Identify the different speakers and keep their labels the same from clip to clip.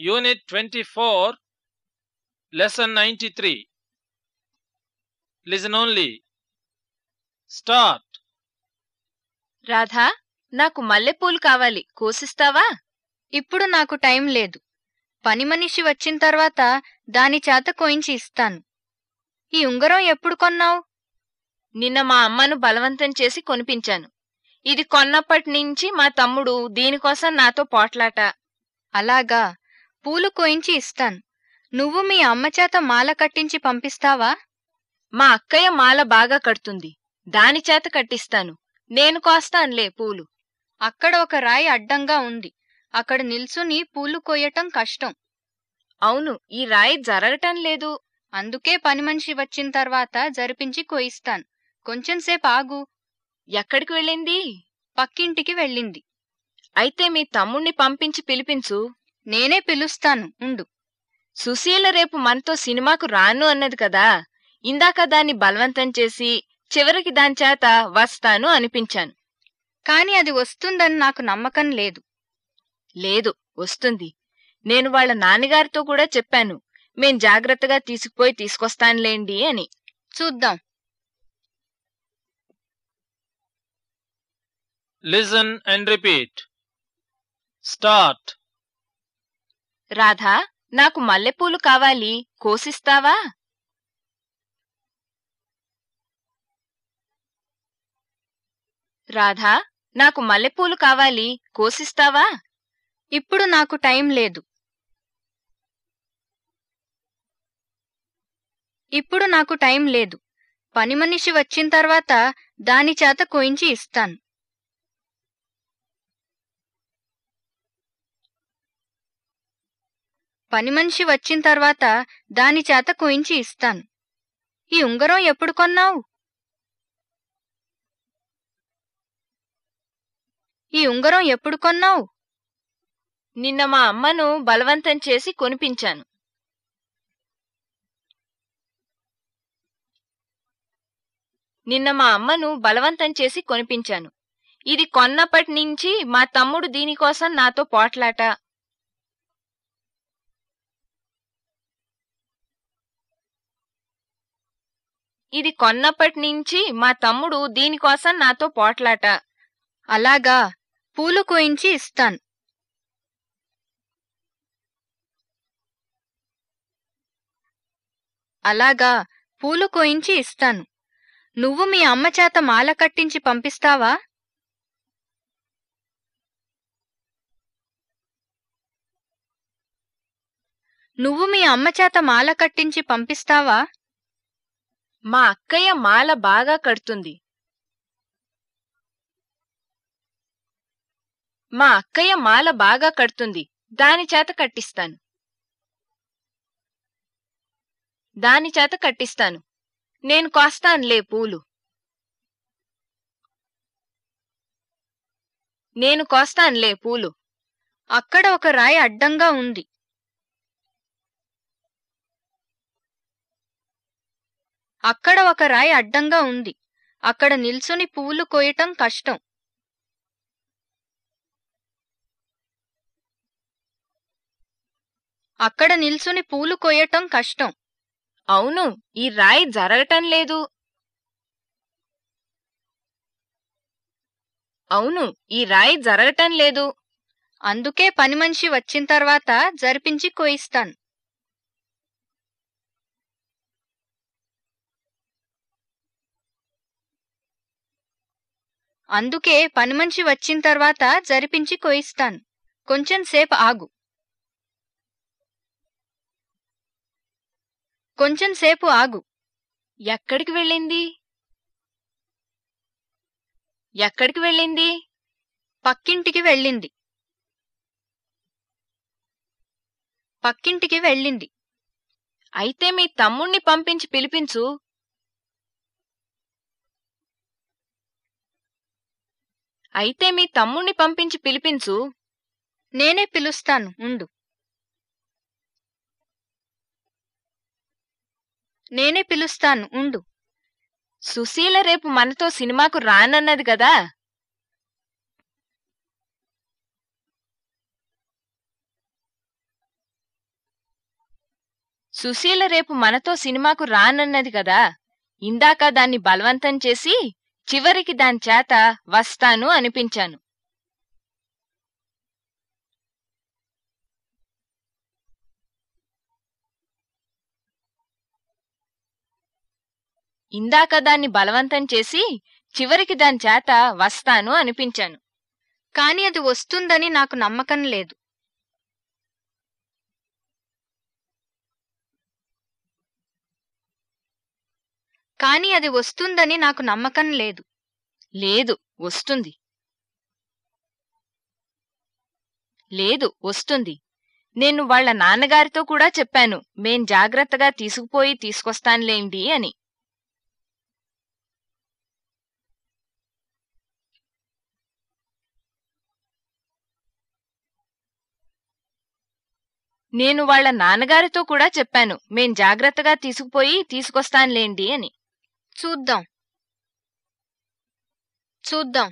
Speaker 1: Unit twenty four lesson ninety three listen only start
Speaker 2: Radha నాకు మల్లెపూలు కావాలి. కోసిస్తావా?
Speaker 3: ఇప్పుడు నాకు టైం లేదు. పని మనిషి వచ్చిన తర్వాత దాని చేత కోయించి ఇస్తాను. ఈ ఉంగరం ఎప్పుడు కొన్నావు?
Speaker 2: నిన్న మా అమ్మను బలవంతం చేసి కొనిపించాను. ఇది కొన్నప్పటి నుంచి మా తమ్ముడు దీనికోసం నాతో పోట్లాట.
Speaker 3: అలాగా పూలు కోయించి ఇస్తాను. నువ్వు మీ అమ్మ చేత మాల కట్టించి పంపిస్తావా?
Speaker 2: మా అక్కయ్య మాల బాగా కడుతుంది. దాని చేత కట్టిస్తాను. నేను కోస్తానులే పూలు.
Speaker 3: అక్కడ ఒక రాయి అడ్డంగా ఉంది. అక్కడ నిల్చుని పూలు కోయటం కష్టం.
Speaker 2: అవును ఈ రాయి జరగటం లేదు.
Speaker 3: అందుకే పని మనిషి వచ్చిన తర్వాత జరిపించి కోయిస్తాను. కొంచెంసేపు ఆగు.
Speaker 2: ఎక్కడికి వెళ్ళింది?
Speaker 3: పక్కింటికి వెళ్ళింది.
Speaker 2: అయితే మీ తమ్ముణ్ణి పంపించి పిలిపించు.
Speaker 3: నేనే పిలుస్తాను ఉండు.
Speaker 2: సుశీల రేపు మనతో సినిమాకు రాను అన్నది కదా. ఇందాక దాన్ని బలవంతం చేసి చివరికి దాని చేత వస్తాను అనిపించాను.
Speaker 3: కాని అది వస్తుందని నాకు నమ్మకం లేదు.
Speaker 2: లేదు వస్తుంది. నేను వాళ్ళ నాన్నగారితో కూడా చెప్పాను. మేం జాగ్రత్తగా తీసుకుపోయి తీసుకొస్తానులేండి అని.
Speaker 3: చూద్దాం.
Speaker 1: Listen and repeat start
Speaker 2: Radha నాకు మల్లెపూలు కావాలి. కోసిస్తావా? రాధా నాకు మల్లెపూలు కావాలి. కోసిస్తావా?
Speaker 3: ఇప్పుడు నాకు టైం లేదు. ఇప్పుడు నాకు టైం లేదు. పని మనిషి వచ్చిన తర్వాత దాని చేత కోయించి ఇస్తాను. పని మనిషి వచ్చిన తర్వాత దాని చేత కుయించి ఇస్తాను. ఈ ఉంగరం ఎప్పుడు కొన్నావు? ఈ ఉంగరం ఎప్పుడు కొన్నావు?
Speaker 2: నిన్న మా అమ్మను బలవంతం చేసి కొనిపించాను. నిన్న మా అమ్మను బలవంతం చేసి కొనిపించాను. ఇది కొన్నప్పటి నుంచి మా తమ్ముడు దీనికోసం నాతో పోట్లాట. ఇది కొన్నప్పటి నుంచి మా తమ్ముడు దీనికోసం నాతో పోట్లాట.
Speaker 3: అలాగా పూలు కోయించి ఇస్తాను. అలాగా పూలు కోయించి ఇస్తాను. నువ్వు మీ అమ్మ చేత మాల కట్టించి పంపిస్తావా? నువ్వు మీ అమ్మ చేత మాల కట్టించి పంపిస్తావా?
Speaker 2: మా అక్కయ్య మాల బాగా కడుతుంది. మా అక్కయ్య మాల బాగా కడుతుంది. దాని చేత కట్టిస్తాను. దాని చేత కట్టిస్తాను. నేను కోస్తానులే పూలు. నేను కోస్తానులే పూలు.
Speaker 3: అక్కడ ఒక రాయి అడ్డంగా ఉంది. అక్కడ ఒక రాయి అడ్డంగా ఉంది. అక్కడ నిల్చుని పువ్వులు కోయటం కష్టం. అక్కడ నిల్చుని పూలు కోయటం కష్టం.
Speaker 2: అవును ఈ రాయి జరగటం లేదు. అవును ఈ రాయి జరగటం లేదు.
Speaker 3: అందుకే పని మనిషి వచ్చిన తర్వాత జరిపించి కోయిస్తాను. అందుకే పని మనిషి వచ్చిన తర్వాత జరిపించి కోయిస్తాను. కొంచెం సేపు ఆగు. కొంచెం సేపు ఆగు.
Speaker 2: ఎక్కడికి వెళ్ళింది? ఎక్కడికి వెళ్ళింది?
Speaker 3: పక్కింటికి వెళ్ళింది. పక్కింటికి వెళ్ళింది.
Speaker 2: అయితే మీ తమ్ముణ్ణి పంపించి పిలిపించు. అయితే మీ తమ్ముణ్ణి పంపించి పిలిపించు.
Speaker 3: నేనే పిలుస్తాను ఉండు. నేనే పిలుస్తాను ఉండు.
Speaker 2: సుశీల రేపు మనతో సినిమాకు రానన్నది కదా సుశీల రేపు మనతో సినిమాకు రానన్నది కదా ఇందాక దాన్ని బలవంతం చేసి చివరికి దాని చేత వస్తాను అనిపించాను. ఇందాక దాన్ని బలవంతం చేసి చివరికి దాని చేత వస్తాను అనిపించాను.
Speaker 3: కాని అది వస్తుందని నాకు నమ్మకం లేదు. కాని అది వస్తుందని నాకు నమ్మకం లేదు.
Speaker 2: లేదు వస్తుంది. లేదు వస్తుంది. నేను వాళ్ళ నాన్నగారితో కూడా చెప్పాను మేం జాగ్రత్తగా తీసుకుపోయి తీసుకొస్తానులేండి అని. నేను వాళ్ళ నాన్నగారితో కూడా చెప్పాను మేం జాగ్రత్తగా తీసుకుపోయి తీసుకొస్తానులేండి అని.
Speaker 3: చూద్దాం చూద్దాం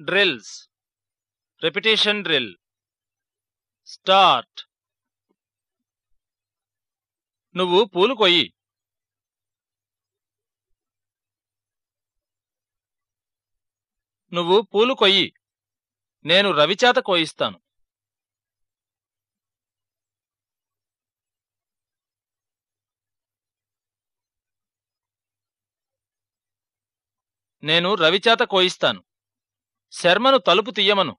Speaker 1: Drills. Repetition drill. Start. నువ్వు పూలు కొయ్యి నువ్వు పూలు కొయ్యి. నేను రవిచేత కోయిస్తాను. నేను రవిచేత కోయిస్తాను. శర్మను తలుపు తీయమను.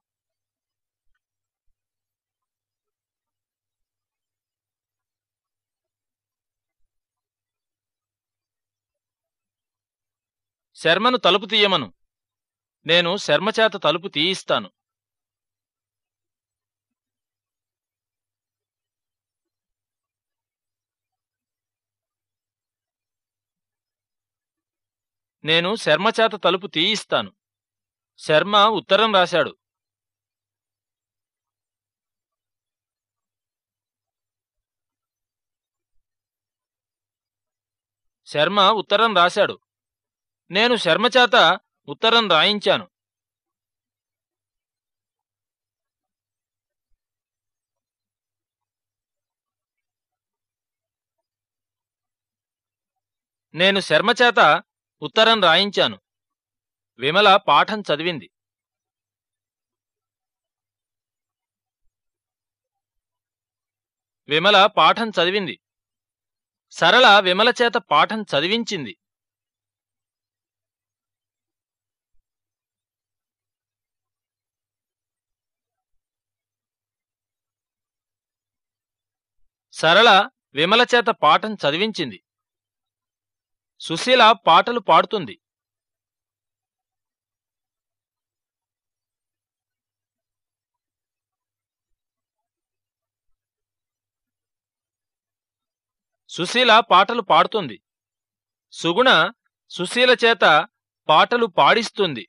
Speaker 1: శర్మను తలుపు తీయమను. నేను శర్మచేత తలుపు తీయిస్తాను. నేను శర్మచేత తలుపు తీయిస్తాను. శర్మ ఉత్తరం రాశాడు. శర్మ ఉత్తరం రాశాడు. నేను శర్మచేత ఉత్తరం రాయించాను. నేను శర్మచేత ఉత్తరం రాయించాను. విమల పాఠం చదివింది. విమల పాఠం చదివింది. సరళ విమల చేత పాఠం చదివించింది. సరళ విమల చేత పాఠం చదివించింది. సుశీల పాటలు పాడుతుంది. సుశీల పాటలు పాడుతుంది. సుగుణ సుశీల చేత పాటలు పాడిస్తుంది.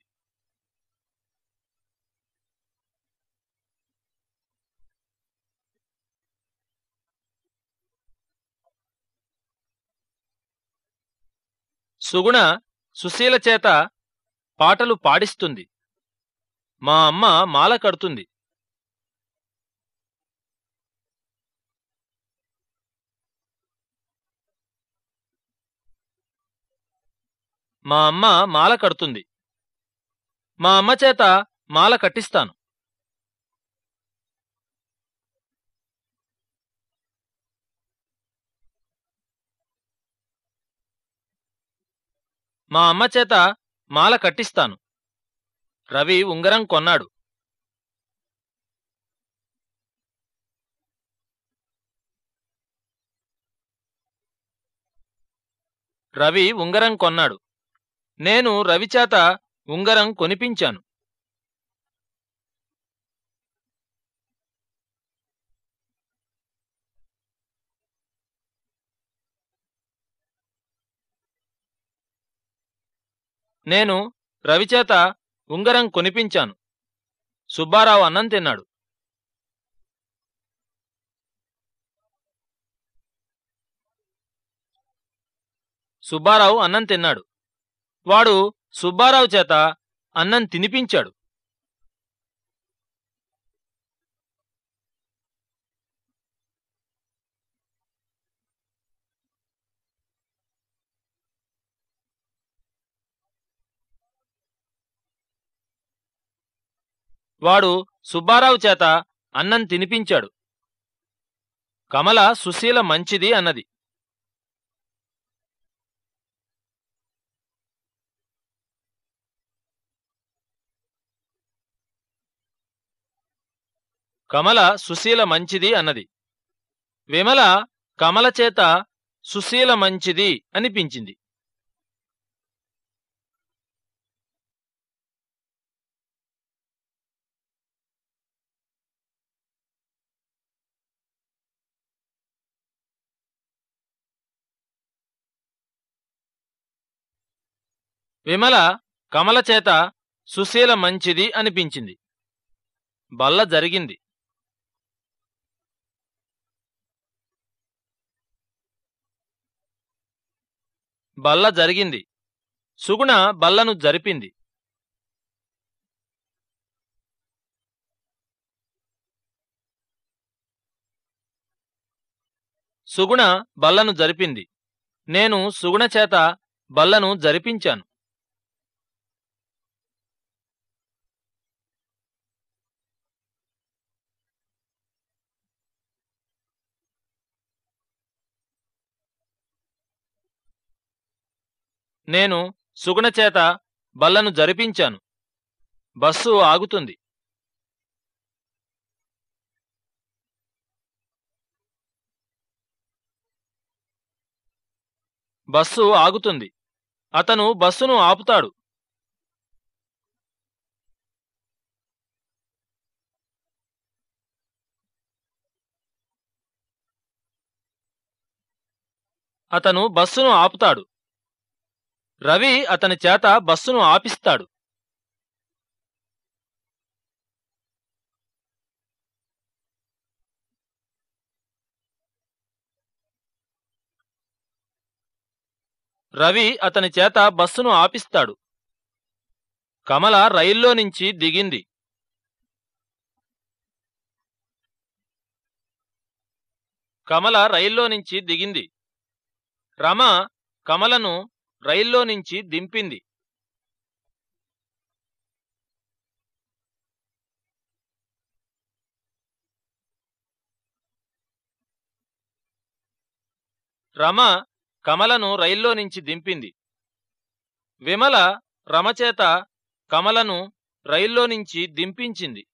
Speaker 1: సుగుణ సుశీల చేత పాటలు పాడిస్తుంది. మా అమ్మ మాల కడుతుంది. మా అమ్మ మాల కడుతుంది. మా అమ్మ చేత మాల కట్టిస్తాను. మా అమ్మ చేత మాల కట్టిస్తాను. రవి ఉంగరం కొన్నాడు. రవి ఉంగరం కొన్నాడు. నేను రవిచేత ఉంగరం కొనిపించాను. నేను రవిచేత ఉంగరం కొనిపించాను. సుబ్బారావు అన్నం తిన్నాడు. సుబ్బారావు అన్నం తిన్నాడు. వాడు సుబ్బారావు చేత అన్నం తినిపించాడు. వాడు సుబ్బారావు చేత అన్నం తినిపించాడు. కమల సుశీల మంచిది అన్నది. కమల సుశీల మంచిది అన్నది. విమల కమల చేత సుశీల మంచిది అనిపించింది. విమల కమల చేత సుశీల మంచిది అనిపించింది. బల్ల జరిగింది. బల్ల జరిగింది. సుగుణ బల్లను జరిపింది. సుగుణ బల్లను జరిపింది. నేను సుగుణ చేత బల్లను జరిపించాను. నేను సుగుణచేత బల్లను జరిపించాను. బస్సు ఆగుతుంది. బస్సు ఆగుతుంది. అతను బస్సును ఆపుతాడు. అతను బస్సును ఆపుతాడు. రవి అతని చేత బస్సును ఆపిస్తాడు. రవి అతని చేత బస్సును ఆపిస్తాడు. కమల రైల్లో నుంచి దిగింది. కమల రైల్లో నుంచి దిగింది. రమ కమలను రైల్లో నుంచి దింపింది. రమ కమలను రైల్లో నుంచి దింపింది. విమల రమచేత కమలను రైల్లో నుంచి దింపించింది.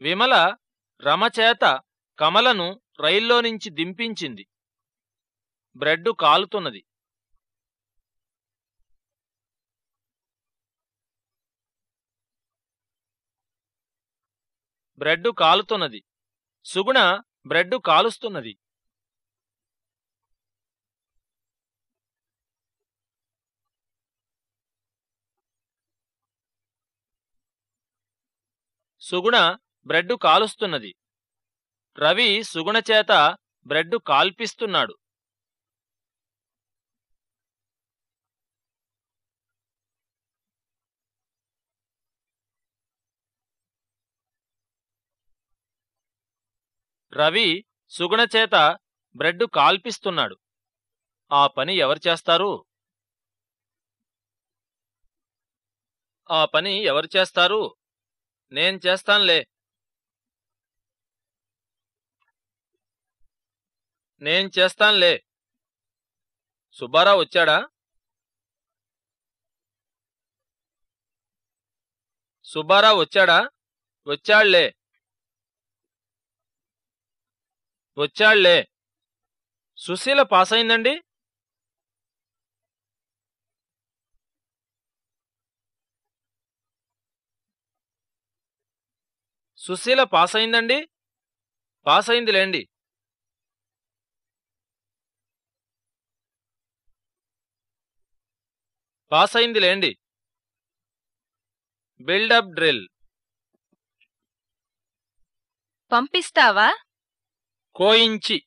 Speaker 1: విమల రమచేత కమలను రైల్లో నుంచి దింపించింది. బ్రెడ్డు కాలుతున్నది. బ్రెడ్డు కాలుతున్నది. సుగుణ బ్రెడ్డు కాలుస్తున్నది. సుగుణ బ్రెడ్డు కాలుస్తున్నది. రవి సుగుణ చేత బ్రెడ్డు కాల్పిస్తున్నాడు. రవి సుగుణ చేత బ్రెడ్డు కాల్పిస్తున్నాడు. ఆ పని ఎవరు చేస్తారు? ఆ పని ఎవరు చేస్తారు? నేను చేస్తాన్లే. నేను చేస్తాన్లే. సుబ్బారావు వచ్చాడా? సుబ్బారావు వచ్చాడా? వచ్చాళ్ళే వచ్చాళ్ళే సుశీల పాస్ అయిందండి సుశీల పాస్ అయిందండి పాస్ అయిందిలేండి పాస్ అయింది లేండి బిల్డప్ డ్రిల్.
Speaker 2: పంపిస్తావా?
Speaker 1: కోయించి.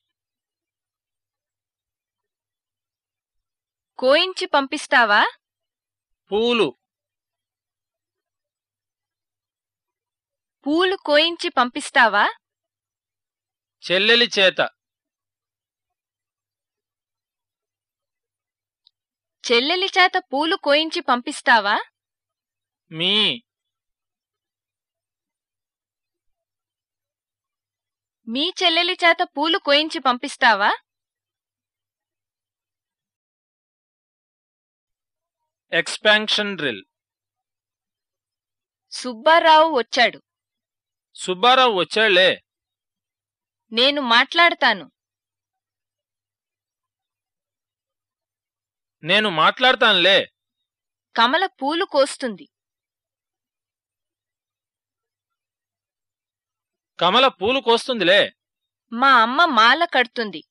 Speaker 2: కోయించి పంపిస్తావా?
Speaker 1: పూలు.
Speaker 2: పూలు కోయించి పంపిస్తావా?
Speaker 1: చెల్లెలి చేత.
Speaker 2: చెల్లెలి చేత పూలు కోయించి పంపిస్తావా?
Speaker 1: మీ.
Speaker 2: మీ చెల్లెలి చేత పూలు కోయించి పంపిస్తావా?
Speaker 1: ఎక్స్పాన్షన్ డ్రిల్
Speaker 2: సుబ్బారావు వచ్చాడు.
Speaker 1: సుబ్బారావు వచ్చాళ్ళే
Speaker 2: నేను మాట్లాడతాను.
Speaker 1: నేను మాట్లాడతానులే.
Speaker 2: కమల పూలు కోస్తుంది.
Speaker 1: కమల పూలు కోస్తుందిలే.
Speaker 2: మా అమ్మ మాల కడుతుంది.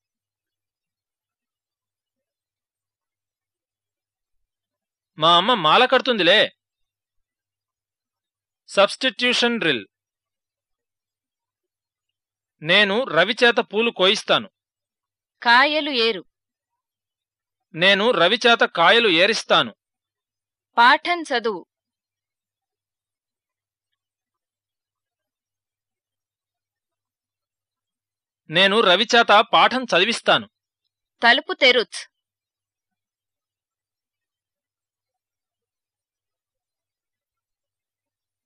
Speaker 1: మా అమ్మ మాల కడుతుందిలే. Substitution drill. నేను రవి చేత పూలు కోయిస్తాను.
Speaker 2: కాయలు ఏరు.
Speaker 1: నేను రవి చేత కాయలు ఏరిస్తాను.
Speaker 2: పాఠం చదువు.
Speaker 1: నేను రవి చేత పాఠం చదివిస్తాను.
Speaker 2: తలుపు తెరుచ్.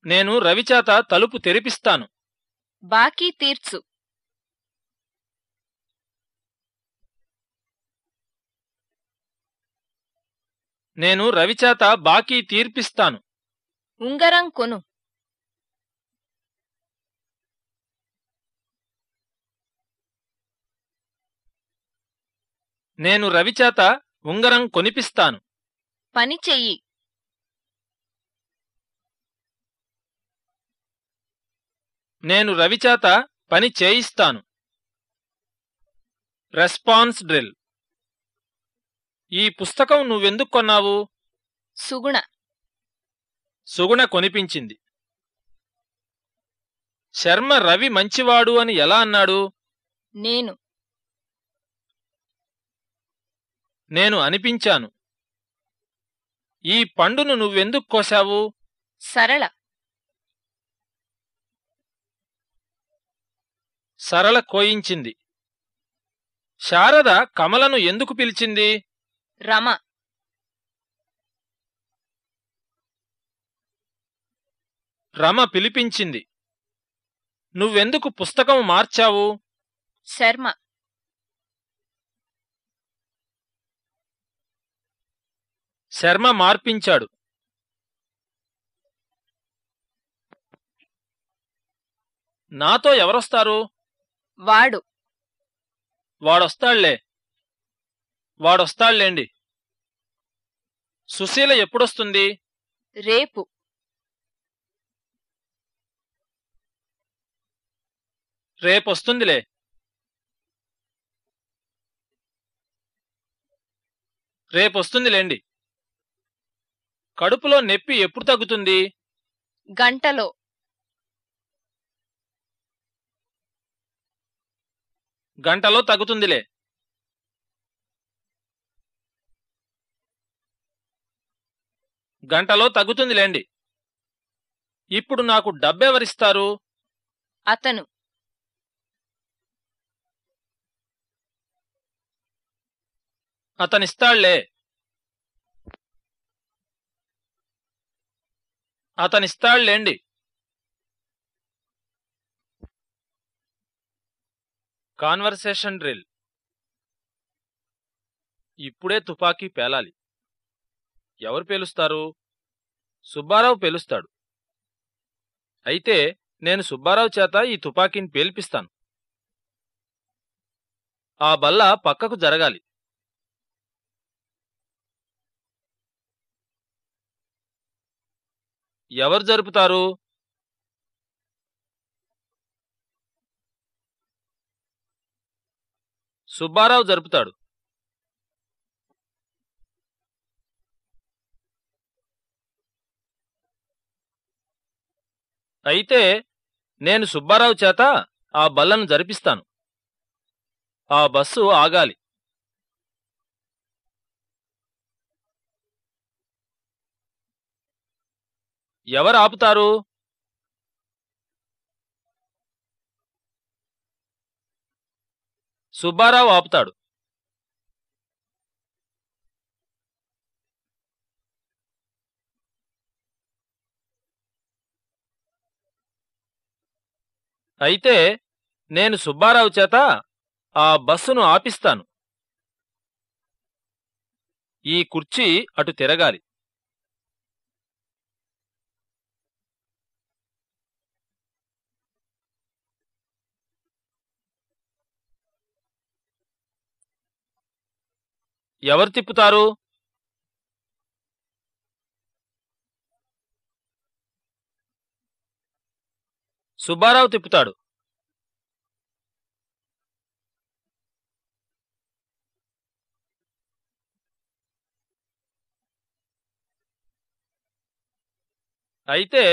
Speaker 1: నేను రవి చేత తలుపు తెరిపిస్తాను.
Speaker 2: బాకీ తీర్చు.
Speaker 1: నేను రవి చేత బాకీ తీర్పిస్తాను.
Speaker 2: ఉంగరం కొను.
Speaker 1: నేను రవి చేత ఉంగరం కొనిపిస్తాను.
Speaker 2: పని చెయ్యి.
Speaker 1: నేను రవి చేత పని చేయిస్తాను. Response drill. ఈ పుస్తకం నువ్వెందుకు కొన్నావు?
Speaker 2: సుగుణ.
Speaker 1: సుగుణ కొనిపించింది. శర్మ రవి మంచివాడు అని ఎలా అన్నాడు?
Speaker 2: నేను.
Speaker 1: నేను అనిపించాను. ఈ పండును నువ్వెందుకు కోశావు?
Speaker 2: సరళ.
Speaker 1: సరళ కోయించింది. శారద కమలను ఎందుకు పిలిచింది?
Speaker 2: రమ.
Speaker 1: రమ పిలిపించింది. నువ్వెందుకు పుస్తకం మార్చావు?
Speaker 2: శర్మ.
Speaker 1: శర్మ మార్పించాడు. నాతో ఎవరొస్తారు?
Speaker 2: వాడు.
Speaker 1: వాడొస్తాళ్ళే. వాడొస్తాళ్ళేండి సుశీల ఎప్పుడొస్తుంది?
Speaker 2: రేపు.
Speaker 1: రేపొస్తుందిలే. రేపొస్తుందిలేండి. కడుపులో నొప్పి ఎప్పుడు తగ్గుతుంది?
Speaker 2: గంటలో.
Speaker 1: గంటలో తగ్గుతుందిలే. గంటలో తగ్గుతుందిలేండి. ఇప్పుడు నాకు డబ్బెవరిస్తారు?
Speaker 2: అతను.
Speaker 1: అతనిస్తాళ్ళే. అతనిస్తాళ్ళేండి. Conversation drill. ఇప్పుడే తుపాకీ పేలాలి. ఎవరు పేలుస్తారు? సుబ్బారావు పేలుస్తాడు. అయితే నేను సుబ్బారావు చేత ఈ తుపాకీని పేల్పిస్తాను. ఆ బల్ల పక్కకు జరగాలి. ఎవరు జరుపుతారు? సుబ్బారావు జరుపుతాడు. అయితే నేను సుబ్బారావు చేత ఆ బల్లను జరిపిస్తాను. ఆ బస్సు ఆగాలి. ఎవరు ఆపుతారు? సుబ్బారావు ఆపుతాడు. అయితే నేను సుబ్బారావు చేత ఆ బస్సును ఆపిస్తాను. ఈ కుర్చీ అటు తిరగాలి. ఎవరు తిప్పుతారు? సుబ్బారావు తిప్పుతాడు. అయితే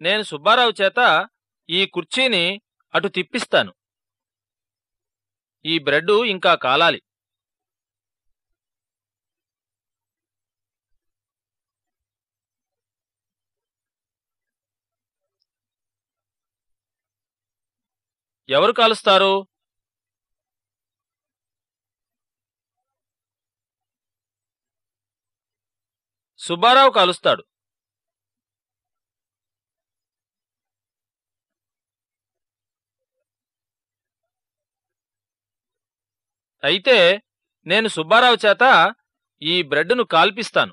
Speaker 1: నేను సుబ్బారావు చేత ఈ కుర్చీని అటు తిప్పిస్తాను. ఈ బ్రెడ్ ఇంకా కాలాలి. ఎవరు కాలుస్తారు? సుబ్బారావు కాలుస్తాడు. అయితే నేను సుబ్బారావు చేత ఈ బ్రెడ్ను కాల్పిస్తాను.